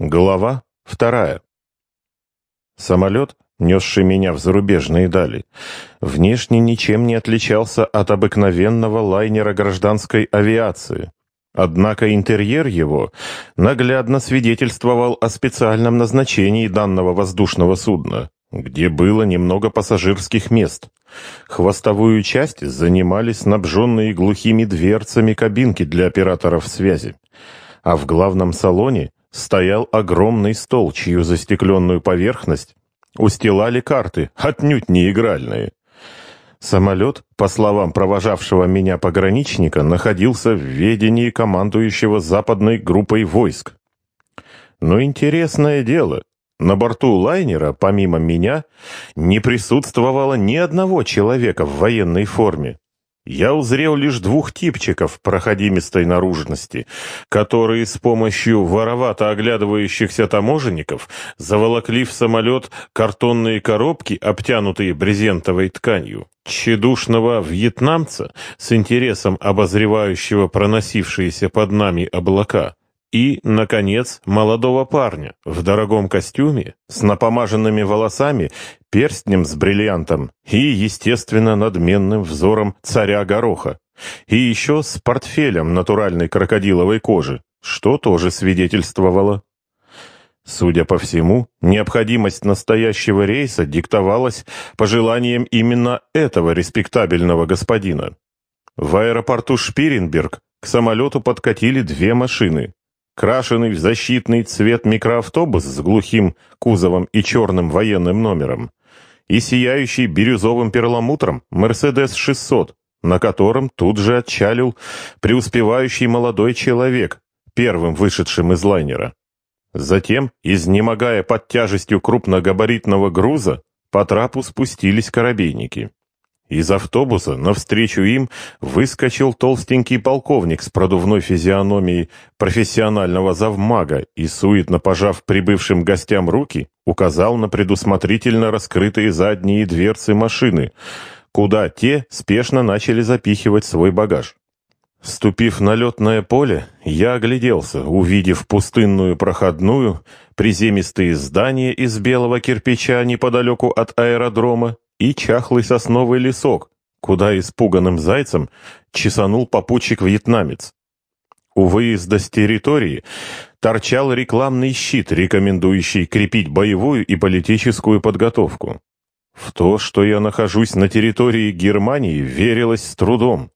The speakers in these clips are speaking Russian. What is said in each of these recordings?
Глава вторая. Самолет, несший меня в зарубежные дали, внешне ничем не отличался от обыкновенного лайнера гражданской авиации. Однако интерьер его наглядно свидетельствовал о специальном назначении данного воздушного судна, где было немного пассажирских мест. Хвостовую часть занимали снабженные глухими дверцами кабинки для операторов связи, а в главном салоне – стоял огромный стол, чью застекленную поверхность устилали карты, отнюдь не игральные. Самолет, по словам провожавшего меня пограничника, находился в ведении командующего западной группой войск. Но интересное дело, на борту лайнера, помимо меня, не присутствовало ни одного человека в военной форме я узрел лишь двух типчиков проходимистой наружности, которые с помощью воровато оглядывающихся таможенников заволокли в самолет картонные коробки, обтянутые брезентовой тканью. Тщедушного вьетнамца, с интересом обозревающего проносившиеся под нами облака, и, наконец, молодого парня в дорогом костюме, с напомаженными волосами, перстнем с бриллиантом и, естественно, надменным взором царя Гороха. И еще с портфелем натуральной крокодиловой кожи, что тоже свидетельствовало. Судя по всему, необходимость настоящего рейса диктовалась пожеланием именно этого респектабельного господина. В аэропорту Шпиренберг к самолету подкатили две машины крашеный в защитный цвет микроавтобус с глухим кузовом и черным военным номером, и сияющий бирюзовым перламутром «Мерседес-600», на котором тут же отчалил преуспевающий молодой человек, первым вышедшим из лайнера. Затем, изнемогая под тяжестью крупногабаритного груза, по трапу спустились корабейники. Из автобуса навстречу им выскочил толстенький полковник с продувной физиономией профессионального завмага и, суетно пожав прибывшим гостям руки, указал на предусмотрительно раскрытые задние дверцы машины, куда те спешно начали запихивать свой багаж. Ступив на летное поле, я огляделся, увидев пустынную проходную, приземистые здания из белого кирпича неподалеку от аэродрома и чахлый сосновый лесок, куда испуганным зайцем чесанул попутчик-вьетнамец. У выезда с территории торчал рекламный щит, рекомендующий крепить боевую и политическую подготовку. В то, что я нахожусь на территории Германии, верилось с трудом.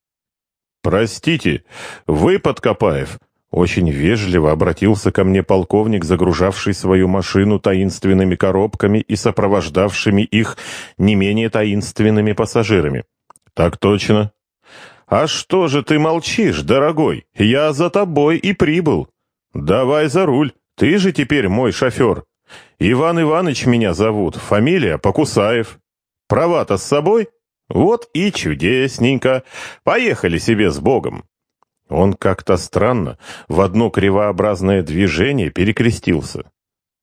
«Простите, вы, Подкопаев?» Очень вежливо обратился ко мне полковник, загружавший свою машину таинственными коробками и сопровождавшими их не менее таинственными пассажирами. «Так точно». «А что же ты молчишь, дорогой? Я за тобой и прибыл. Давай за руль, ты же теперь мой шофер. Иван Иванович меня зовут, фамилия Покусаев. Права-то с собой? Вот и чудесненько. Поехали себе с Богом». Он как-то странно в одно кривообразное движение перекрестился.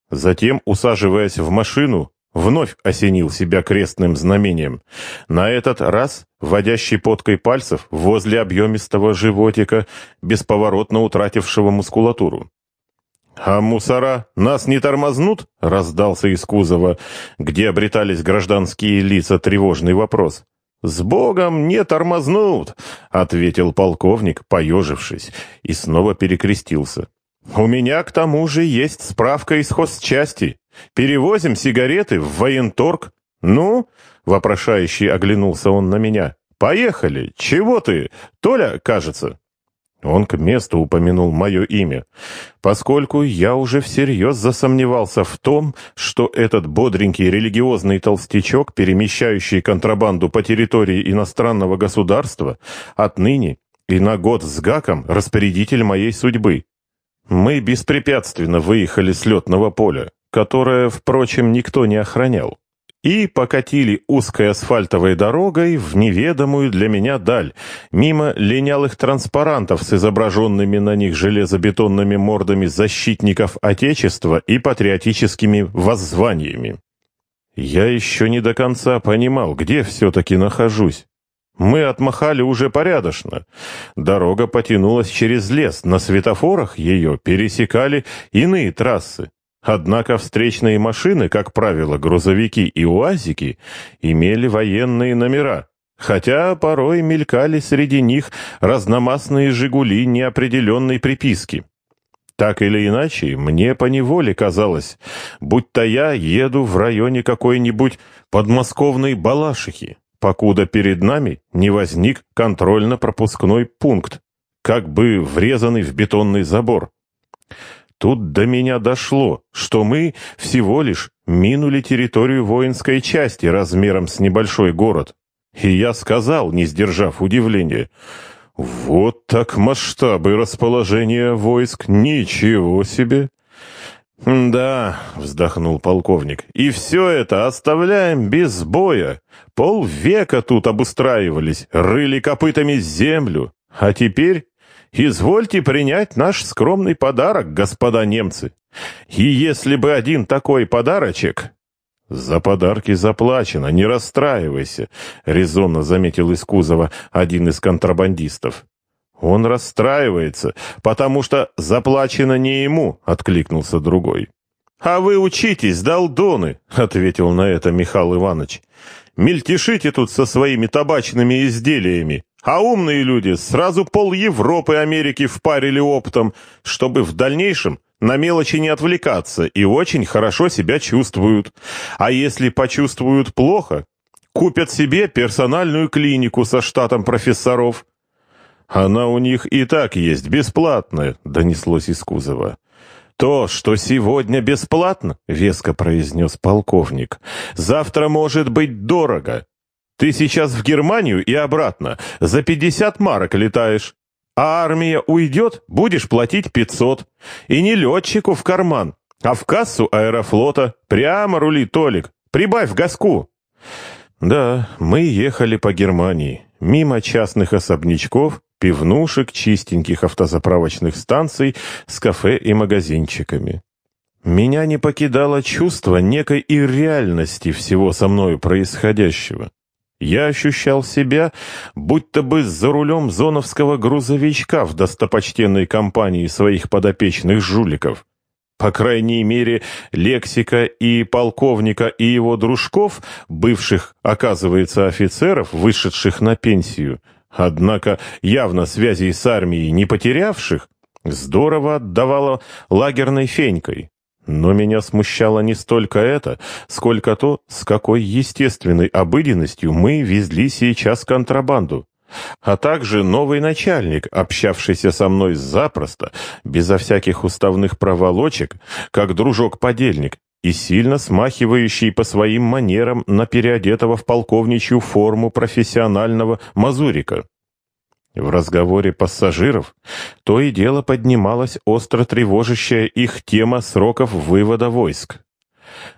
Затем, усаживаясь в машину, вновь осенил себя крестным знамением. На этот раз, водящий подкой пальцев возле объемистого животика, бесповоротно утратившего мускулатуру. «А мусора нас не тормознут?» — раздался из кузова, где обретались гражданские лица тревожный вопрос. «С Богом не тормознут!» — ответил полковник, поежившись, и снова перекрестился. «У меня к тому же есть справка из хозчасти. Перевозим сигареты в военторг. Ну?» — вопрошающий оглянулся он на меня. «Поехали! Чего ты? Толя, кажется». Он к месту упомянул мое имя, поскольку я уже всерьез засомневался в том, что этот бодренький религиозный толстячок, перемещающий контрабанду по территории иностранного государства, отныне и на год с гаком распорядитель моей судьбы. Мы беспрепятственно выехали с летного поля, которое, впрочем, никто не охранял и покатили узкой асфальтовой дорогой в неведомую для меня даль, мимо линялых транспарантов с изображенными на них железобетонными мордами защитников Отечества и патриотическими воззваниями. Я еще не до конца понимал, где все-таки нахожусь. мы отмахали уже порядочно. Дорога потянулась через лес, на светофорах ее пересекали иные трассы. Однако встречные машины, как правило, грузовики и уазики, имели военные номера, хотя порой мелькали среди них разномастные «Жигули» неопределенной приписки. Так или иначе, мне поневоле казалось, будто я еду в районе какой-нибудь подмосковной Балашихи, покуда перед нами не возник контрольно-пропускной пункт, как бы врезанный в бетонный забор. Тут до меня дошло, что мы всего лишь минули территорию воинской части размером с небольшой город. И я сказал, не сдержав удивления, «Вот так масштабы расположения войск! Ничего себе!» «Да», — вздохнул полковник, — «и все это оставляем без боя. Полвека тут обустраивались, рыли копытами землю, а теперь извольте принять наш скромный подарок, господа немцы. И если бы один такой подарочек...» «За подарки заплачено, не расстраивайся», — резонно заметил из кузова один из контрабандистов. «Он расстраивается, потому что заплачено не ему», — откликнулся другой. «А вы учитесь, долдоны», — ответил на это Михаил Иванович. «Мельтешите тут со своими табачными изделиями, а умные люди сразу пол Европы Америки впарили оптом, чтобы в дальнейшем на мелочи не отвлекаться и очень хорошо себя чувствуют. А если почувствуют плохо, купят себе персональную клинику со штатом профессоров». «Она у них и так есть, бесплатная», — донеслось из кузова. «То, что сегодня бесплатно», — веско произнес полковник, — «завтра может быть дорого. Ты сейчас в Германию и обратно за пятьдесят марок летаешь, а армия уйдет, будешь платить пятьсот. И не летчику в карман, а в кассу аэрофлота. Прямо рули, Толик, прибавь газку». Да, мы ехали по Германии, мимо частных особнячков, пивнушек, чистеньких автозаправочных станций с кафе и магазинчиками. Меня не покидало чувство некой ирреальности всего со мною происходящего. Я ощущал себя, будто бы за рулем зоновского грузовичка в достопочтенной компании своих подопечных жуликов. По крайней мере, лексика и полковника, и его дружков, бывших, оказывается, офицеров, вышедших на пенсию, однако явно связей с армией не потерявших, здорово отдавало лагерной фенькой. Но меня смущало не столько это, сколько то, с какой естественной обыденностью мы везли сейчас контрабанду а также новый начальник, общавшийся со мной запросто, безо всяких уставных проволочек, как дружок-подельник, и сильно смахивающий по своим манерам на переодетого в полковничью форму профессионального мазурика. В разговоре пассажиров то и дело поднималась остро тревожащая их тема сроков вывода войск.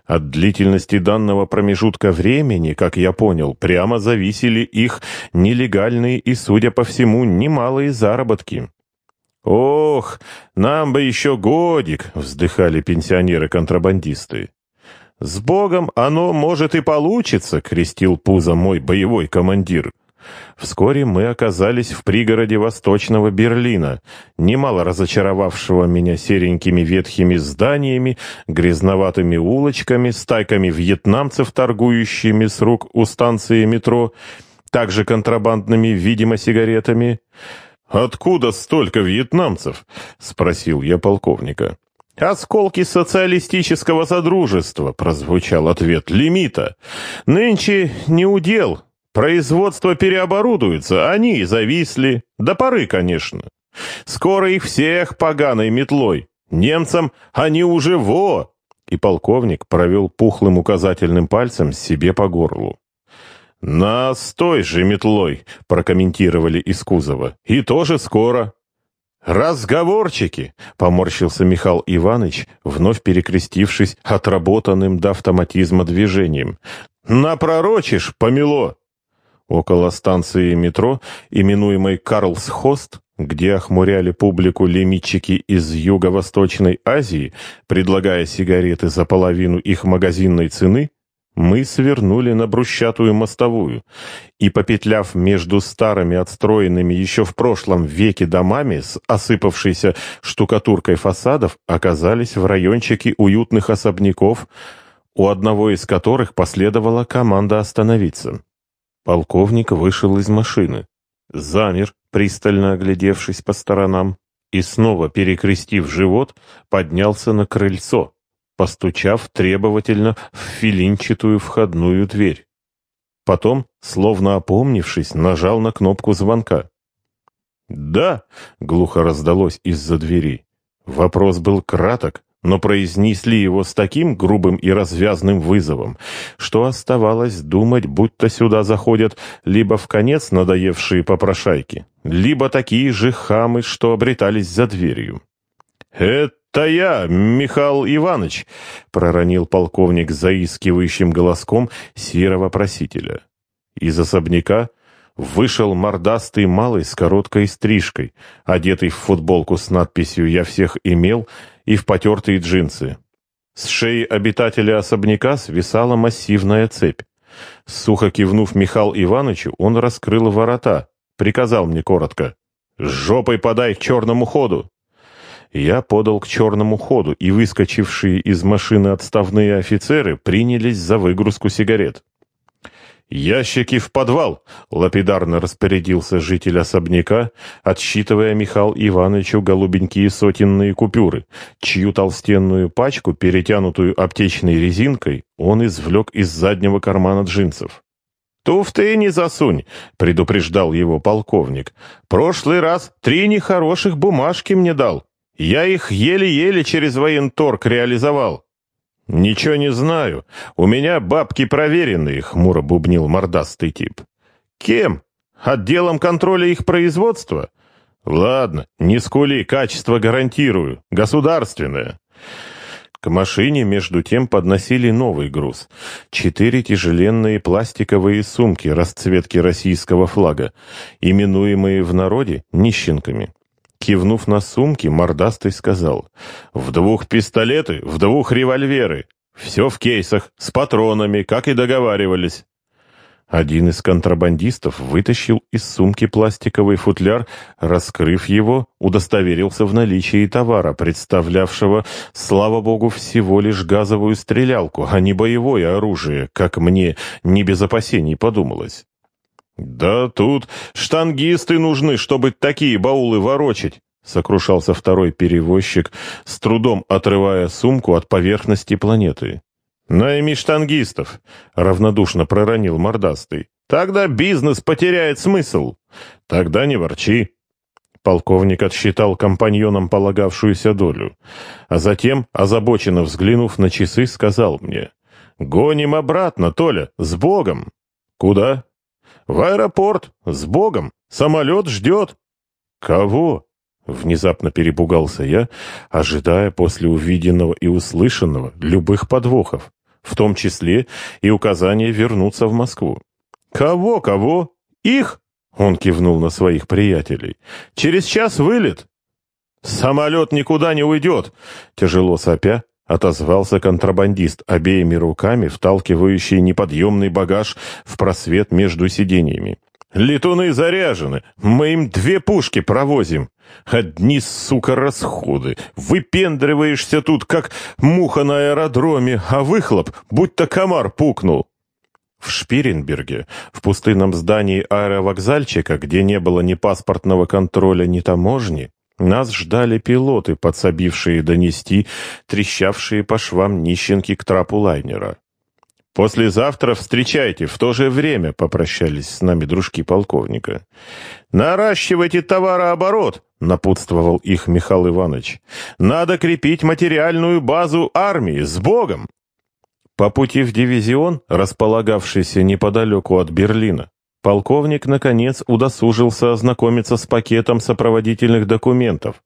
От длительности данного промежутка времени, как я понял, прямо зависели их нелегальные и, судя по всему, немалые заработки. «Ох, нам бы еще годик!» — вздыхали пенсионеры-контрабандисты. «С Богом оно, может, и получится!» — крестил пузо мой боевой командир. Вскоре мы оказались в пригороде Восточного Берлина, немало разочаровавшего меня серенькими ветхими зданиями, грязноватыми улочками, стайками вьетнамцев, торгующими с рук у станции метро, также контрабандными, видимо, сигаретами. «Откуда столько вьетнамцев?» — спросил я полковника. «Осколки социалистического содружества», — прозвучал ответ лимита. «Нынче не удел, Производство переоборудуется, они зависли. До поры, конечно. Скоро их всех поганой метлой. Немцам они уже во!» И полковник провел пухлым указательным пальцем себе по горлу. «Нас той же метлой», — прокомментировали из кузова. «И тоже скоро». «Разговорчики!» — поморщился Михаил Иванович, вновь перекрестившись отработанным до автоматизма движением. «Напророчишь, помело!» Около станции метро, именуемой Карлсхост, где охмуряли публику лимитчики из Юго-Восточной Азии, предлагая сигареты за половину их магазинной цены, мы свернули на брусчатую мостовую и, попетляв между старыми отстроенными еще в прошлом веке домами с осыпавшейся штукатуркой фасадов, оказались в райончике уютных особняков, у одного из которых последовала команда остановиться. Полковник вышел из машины, замер, пристально оглядевшись по сторонам, и снова, перекрестив живот, поднялся на крыльцо постучав требовательно в филинчатую входную дверь. Потом, словно опомнившись, нажал на кнопку звонка. «Да!» — глухо раздалось из-за двери. Вопрос был краток, но произнесли его с таким грубым и развязным вызовом, что оставалось думать, будто сюда заходят либо в конец надоевшие попрошайки, либо такие же хамы, что обретались за дверью. «Это «Это я, Михаил Иванович», — проронил полковник заискивающим голоском серого просителя. Из особняка вышел мордастый малый с короткой стрижкой, одетый в футболку с надписью «Я всех имел» и в потертые джинсы. С шеи обитателя особняка свисала массивная цепь. Сухо кивнув Михаил Ивановичу, он раскрыл ворота, приказал мне коротко «Жопой подай к черному ходу!» Я подал к черному ходу, и выскочившие из машины отставные офицеры принялись за выгрузку сигарет. «Ящики в подвал!» — лапидарно распорядился житель особняка, отсчитывая Михаил Ивановичу голубенькие сотенные купюры, чью толстенную пачку, перетянутую аптечной резинкой, он извлек из заднего кармана джинсов. «Туфты не засунь», — предупреждал его полковник. «Прошлый раз три нехороших бумажки мне дал. Я их еле-еле через военторг реализовал. Ничего не знаю. У меня бабки проверенные, хмуро бубнил мордастый тип. Кем? Отделом контроля их производства? Ладно, не скули, качество гарантирую. Государственное. К машине, между тем, подносили новый груз. Четыре тяжеленные пластиковые сумки расцветки российского флага, именуемые в народе нищенками. Кивнув на сумки, мордастый сказал, «В двух пистолеты, в двух револьверы. Все в кейсах, с патронами, как и договаривались». Один из контрабандистов вытащил из сумки пластиковый футляр, раскрыв его, удостоверился в наличии товара, представлявшего, слава богу, всего лишь газовую стрелялку, а не боевое оружие, как мне не без опасений подумалось. «Да тут штангисты нужны, чтобы такие баулы ворочать», — сокрушался второй перевозчик, с трудом отрывая сумку от поверхности планеты. «Найми штангистов», — равнодушно проронил мордастый. «Тогда бизнес потеряет смысл. Тогда не ворчи». Полковник отсчитал компаньонам полагавшуюся долю, а затем, озабоченно взглянув на часы, сказал мне, «Гоним обратно, Толя, с Богом!» «Куда?» «В аэропорт! С Богом! Самолет ждет!» «Кого?» — внезапно перепугался я, ожидая после увиденного и услышанного любых подвохов, в том числе и указания вернуться в Москву. «Кого, кого? Их?» — он кивнул на своих приятелей. «Через час вылет!» «Самолет никуда не уйдет!» — тяжело сопя отозвался контрабандист, обеими руками вталкивающий неподъемный багаж в просвет между сиденьями. «Летуны заряжены, мы им две пушки провозим. Одни, сука, расходы. Выпендриваешься тут, как муха на аэродроме, а выхлоп, будто комар пукнул». В Шпиренберге, в пустынном здании аэровокзальчика, где не было ни паспортного контроля, ни таможни, нас ждали пилоты, подсобившие донести трещавшие по швам нищенки к трапу лайнера. «Послезавтра встречайте, в то же время», — попрощались с нами дружки полковника. «Наращивайте товарооборот», — напутствовал их Михаил Иванович. «Надо крепить материальную базу армии. С Богом!» По пути в дивизион, располагавшийся неподалеку от Берлина, полковник, наконец, удосужился ознакомиться с пакетом сопроводительных документов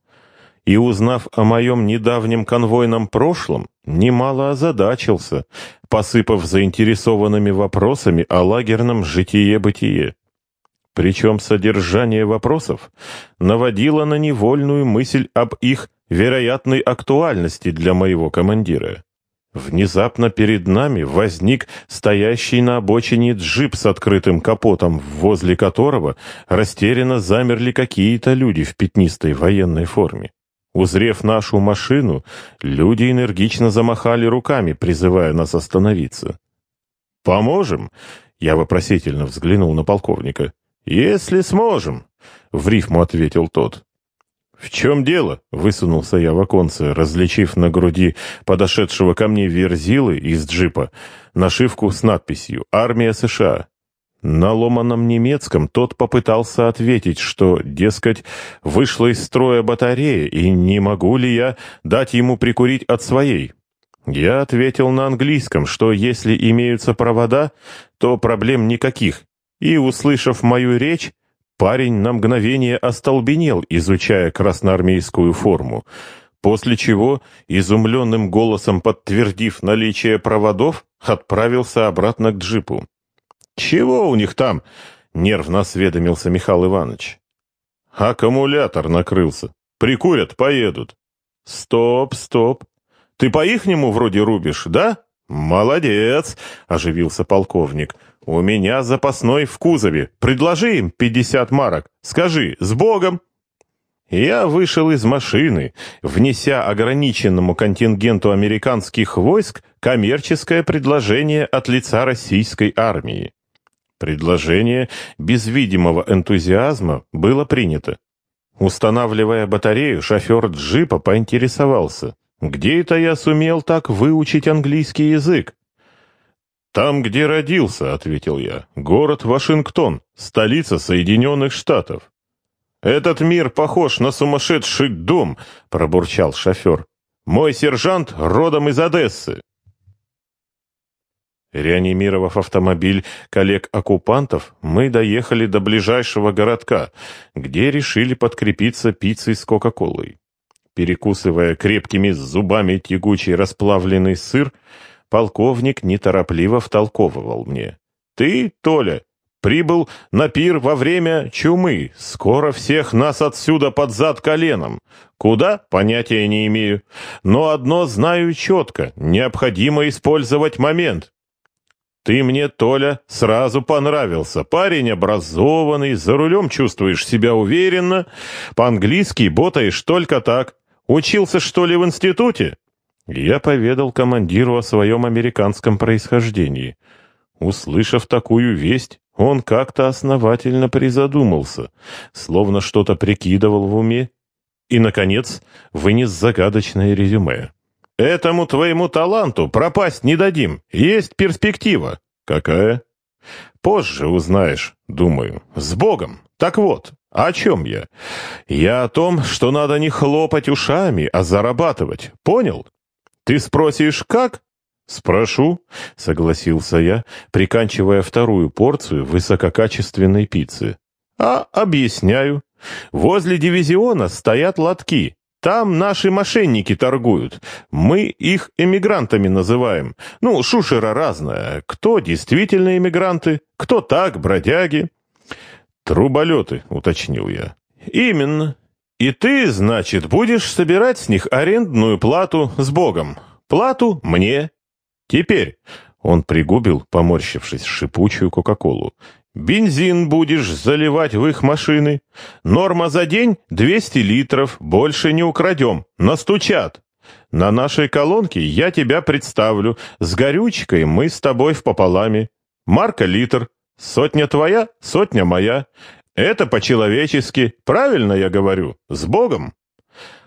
и, узнав о моем недавнем конвойном прошлом, немало озадачился, посыпав заинтересованными вопросами о лагерном житие-бытие. Причем содержание вопросов наводило на невольную мысль об их вероятной актуальности для моего командира. Внезапно перед нами возник стоящий на обочине джип с открытым капотом, возле которого растерянно замерли какие-то люди в пятнистой военной форме. Узрев нашу машину, люди энергично замахали руками, призывая нас остановиться. «Поможем?» — я вопросительно взглянул на полковника. «Если сможем», — в рифму ответил тот. «В чем дело?» — высунулся я в оконце, различив на груди подошедшего ко мне верзилы из джипа нашивку с надписью «Армия США». На ломаном немецком тот попытался ответить, что, дескать, вышла из строя батарея, и не могу ли я дать ему прикурить от своей. Я ответил на английском, что если имеются провода, то проблем никаких, и, услышав мою речь, Парень на мгновение остолбенел, изучая красноармейскую форму, после чего, изумленным голосом подтвердив наличие проводов, отправился обратно к джипу. «Чего у них там?» — нервно осведомился Михаил Иванович. «Аккумулятор накрылся. Прикурят, поедут». «Стоп, стоп. Ты по-ихнему вроде рубишь, да?» «Молодец!» — оживился полковник. «У меня запасной в кузове. Предложи им пятьдесят марок. Скажи, с Богом!» Я вышел из машины, внеся ограниченному контингенту американских войск коммерческое предложение от лица российской армии. Предложение без видимого энтузиазма было принято. Устанавливая батарею, шофер джипа поинтересовался, где это я сумел так выучить английский язык? «Там, где родился», — ответил я. «Город Вашингтон, столица Соединенных Штатов». «Этот мир похож на сумасшедший дом», — пробурчал шофер. «Мой сержант родом из Одессы». Реанимировав автомобиль коллег-оккупантов, мы доехали до ближайшего городка, где решили подкрепиться пиццей с Кока-Колой. Перекусывая крепкими зубами тягучий расплавленный сыр, полковник неторопливо втолковывал мне. «Ты, Толя, прибыл на пир во время чумы. Скоро всех нас отсюда под зад коленом. Куда? Понятия не имею. Но одно знаю четко. Необходимо использовать момент. Ты мне, Толя, сразу понравился. Парень образованный, за рулем чувствуешь себя уверенно. По-английски ботаешь только так. Учился, что ли, в институте?» Я поведал командиру о своем американском происхождении. Услышав такую весть, он как-то основательно призадумался, словно что-то прикидывал в уме, и, наконец, вынес загадочное резюме. «Этому твоему таланту пропасть не дадим, есть перспектива». «Какая?» «Позже узнаешь, думаю. С Богом. Так вот, о чем я? Я о том, что надо не хлопать ушами, а зарабатывать. Понял? Ты спросишь, как? Спрошу, согласился я, приканчивая вторую порцию высококачественной пиццы. А объясняю. Возле дивизиона стоят лотки. Там наши мошенники торгуют. Мы их эмигрантами называем. Ну, шушера разная. Кто действительно эмигранты, кто так, бродяги. «Труболеты», — уточнил я. «Именно. И ты, значит, будешь собирать с них арендную плату с Богом. Плату мне. Теперь...» Он пригубил, поморщившись, шипучую Кока-Колу. «Бензин будешь заливать в их машины. Норма за день — 200 литров, больше не украдем. Настучат. На нашей колонке я тебя представлю. С горючкой мы с тобой в пополаме. Марка литр, Сотня твоя, сотня моя. Это по-человечески. Правильно я говорю? С Богом?»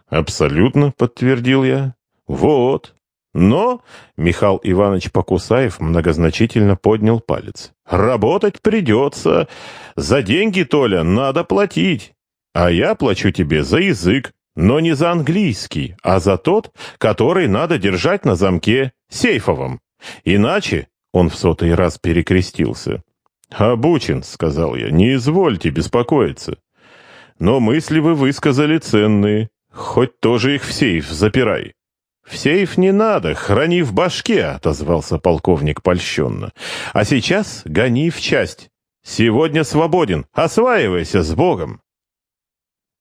«Абсолютно», — подтвердил я. «Вот». Но Михаил Иванович Покусаев многозначительно поднял палец. «Работать придется. За деньги, Толя, надо платить. А я плачу тебе за язык, но не за английский, а за тот, который надо держать на замке, сейфовом. Иначе...» — он в сотый раз перекрестился. «Обучен», — сказал я, — «не извольте беспокоиться. Но мысли вы высказали ценные, хоть тоже их в сейф запирай». «В сейф не надо, храни в башке», — отозвался полковник польщенно. «А сейчас гони в часть. Сегодня свободен, осваивайся с Богом».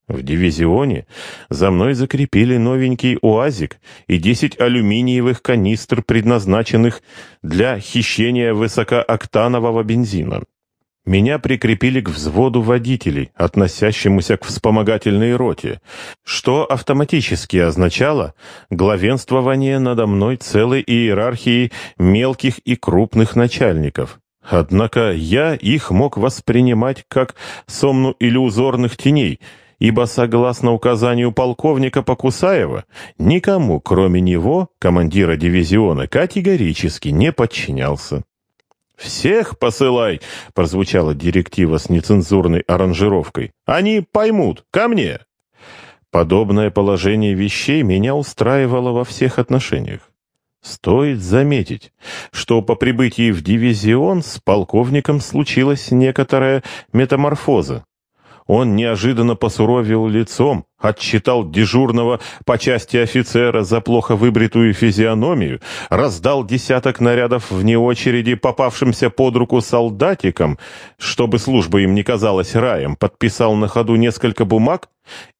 В дивизионе за мной закрепили новенький УАЗик и 10 алюминиевых канистр, предназначенных для хищения высокооктанового бензина. Меня прикрепили к взводу водителей, относящемуся к вспомогательной роте, что автоматически означало главенствование надо мной целой иерархии мелких и крупных начальников. Однако я их мог воспринимать как сомну иллюзорных теней — ибо, согласно указанию полковника Покусаева, никому, кроме него, командира дивизиона, категорически не подчинялся. «Всех посылай!» — прозвучала директива с нецензурной аранжировкой. «Они поймут! Ко мне!» Подобное положение вещей меня устраивало во всех отношениях. Стоит заметить, что по прибытии в дивизион с полковником случилась некоторая метаморфоза. Он неожиданно посуровил лицом, отчитал дежурного по части офицера за плохо выбритую физиономию, раздал десяток нарядов вне очереди попавшимся под руку солдатикам, чтобы служба им не казалась раем, подписал на ходу несколько бумаг,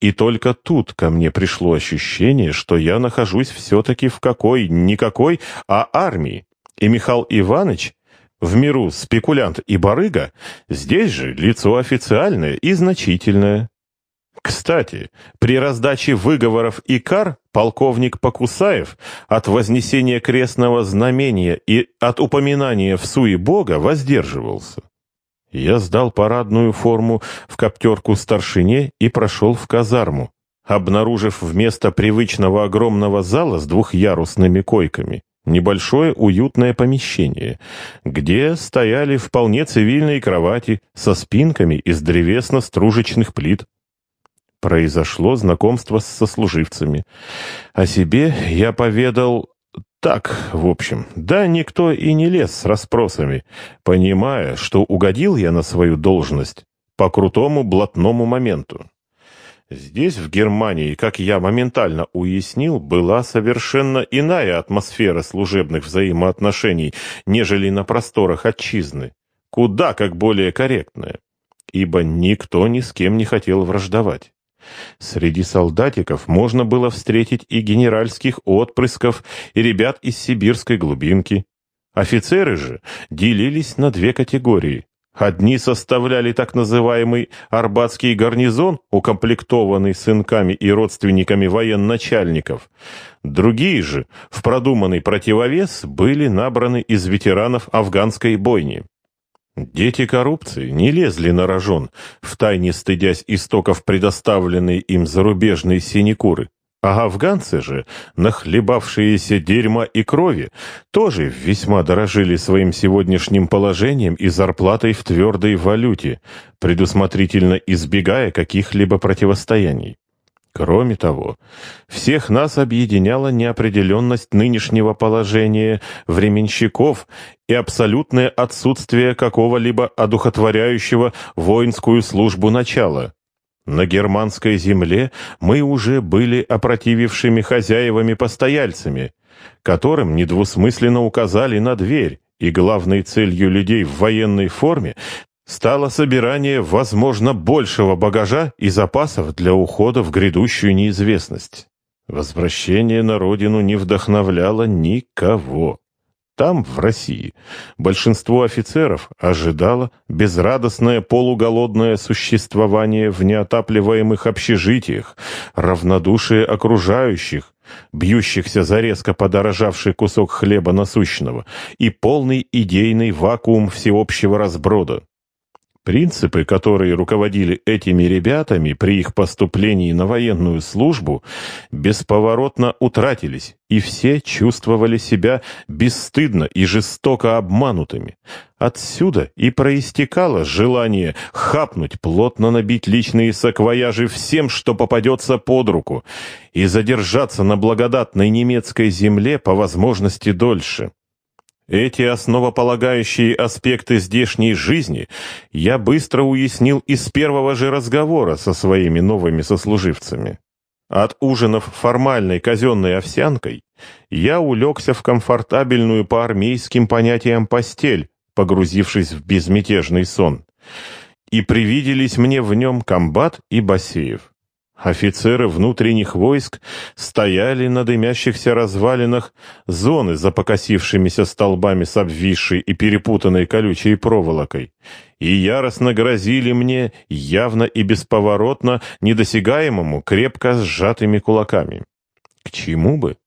и только тут ко мне пришло ощущение, что я нахожусь все-таки в какой-никакой, а армии. И Михаил Иванович в миру спекулянт и барыга, здесь же лицо официальное и значительное. Кстати, при раздаче выговоров и кар полковник Покусаев от вознесения крестного знамения и от упоминания в суе Бога воздерживался. Я сдал парадную форму в коптерку старшине и прошел в казарму, обнаружив вместо привычного огромного зала с двухъярусными койками небольшое уютное помещение, где стояли вполне цивильные кровати со спинками из древесно-стружечных плит. Произошло знакомство с сослуживцами. О себе я поведал так, в общем. Да никто и не лез с расспросами, понимая, что угодил я на свою должность по крутому блатному моменту. Здесь, в Германии, как я моментально уяснил, была совершенно иная атмосфера служебных взаимоотношений, нежели на просторах отчизны. Куда как более корректная. Ибо никто ни с кем не хотел враждовать. Среди солдатиков можно было встретить и генеральских отпрысков, и ребят из сибирской глубинки. Офицеры же делились на две категории Одни составляли так называемый Арбатский гарнизон, укомплектованный сынками и родственниками военачальников. Другие же, в продуманный противовес, были набраны из ветеранов афганской бойни. Дети коррупции не лезли на рожон, втайне стыдясь истоков предоставленной им зарубежной синекуры. А афганцы же, нахлебавшиеся дерьма и крови, тоже весьма дорожили своим сегодняшним положением и зарплатой в твердой валюте, предусмотрительно избегая каких-либо противостояний. Кроме того, всех нас объединяла неопределенность нынешнего положения временщиков и абсолютное отсутствие какого-либо одухотворяющего воинскую службу начала. На германской земле мы уже были опротивившими хозяевами-постояльцами, которым недвусмысленно указали на дверь, и главной целью людей в военной форме стало собирание, возможно, большего багажа и запасов для ухода в грядущую неизвестность. Возвращение на родину не вдохновляло никого. Там, в России, большинство офицеров ожидало безрадостное полуголодное существование в неотапливаемых общежитиях, равнодушие окружающих, бьющихся за резко подорожавший кусок хлеба насущного и полный идейный вакуум всеобщего разброда. Принципы, которые руководили этими ребятами при их поступлении на военную службу, бесповоротно утратились, и все чувствовали себя бесстыдно и жестоко обманутыми. Отсюда и проистекало желание хапнуть, плотно набить личные саквояжи всем, что попадется под руку, и задержаться на благодатной немецкой земле по возможности дольше. Эти основополагающие аспекты здешней жизни я быстро уяснил из первого же разговора со своими новыми сослуживцами. От ужинов формальной казенной овсянкой я улегся в комфортабельную по армейским понятиям постель, погрузившись в безмятежный сон. И привиделись мне в нем комбат и Басеев. Офицеры внутренних войск стояли на дымящихся развалинах зоны за покосившимися столбами с обвисшей и перепутанной колючей проволокой и яростно грозили мне, явно и бесповоротно, недосягаемому, крепко сжатыми кулаками. К чему бы?